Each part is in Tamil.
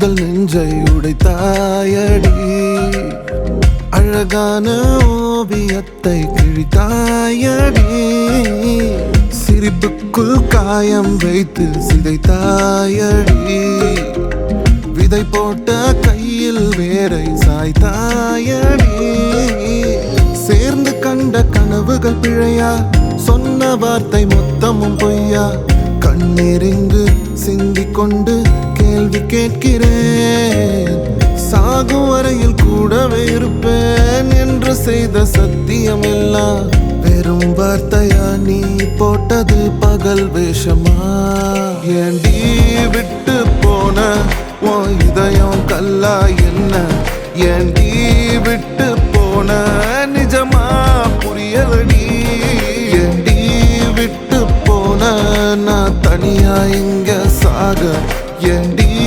காதல் நெஞ்சை உடைத்தாயடி. அழகான ஓவியத்தை கிழித்தாயடி. சிரிப்புக்குள் காயம் வைத்து சிதைத்தாயடி. விதை போட்ட கையில் வேரை சாய்த்தாயடி. சேர்ந்து கண்ட கனவுகள் பிழையா? சொன்ன வார்த்தை மொத்தமும் பொய்யா? கண்ணீரிங்கு சிந்திக் கொண்டு கேள்வி கேட்கிறேன். சாகும் வரையில் கூடவே இருப்பேன் என்று செய்த சத்தியம் எல்லாம் வெறும் வார்த்தையா நீ போட்டது பகல் வேஷமா? ஏண்டி விட்டு போன உன் இதயம் கல்லா என்ன? ஏண்டி விட்டு போன நிஜமா புரியலடி ஏண்டி விட்டு போன நான் தனியா இங்க சாக ஏண்டி விட்டு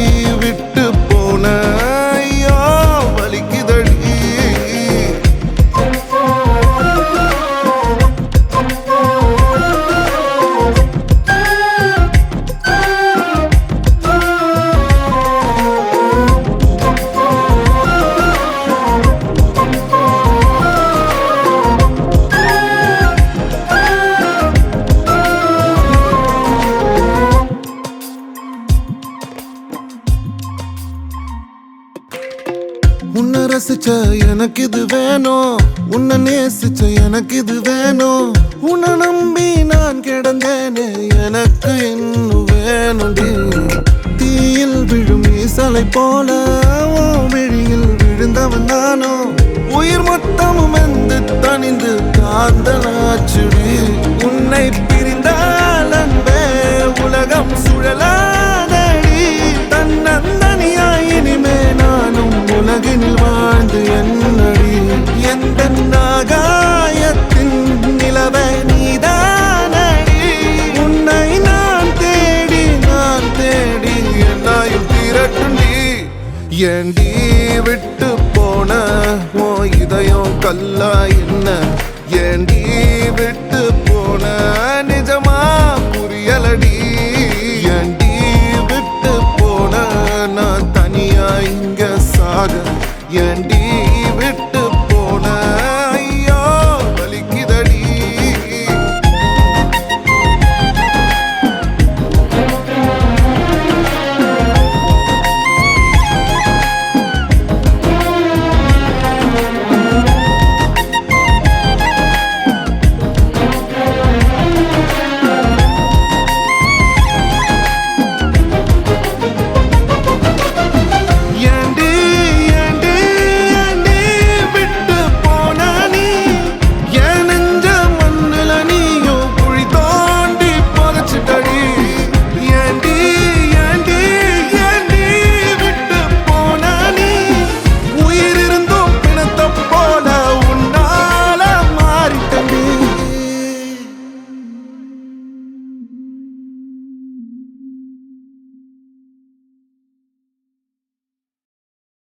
உன்னை ரசிச்ச எனக்கு இது வேணும். உன்னை நேசிச்ச எனக்கு இது வேணும். உன்னை நம்பி நான் கிடந்தேனே எனக்கு இன்னும் வேணும்டி. தீயில் விழும் ஈசலை போல ஓ விழியில் விழுந்தவன் நானோ. உயிர் மொத்தமும் வந்து தனிந்து காந்தனாச்சுடி. உன்னை ஏண்டி விட்டு போன ஓ இதயம் கல்லா என்ன? ஏண்டி விட்டு போன? நிஜமா புரியலடி. ஏண்டி விட்டு போன? நான் தனியா இங்க சாக. ஏண்டி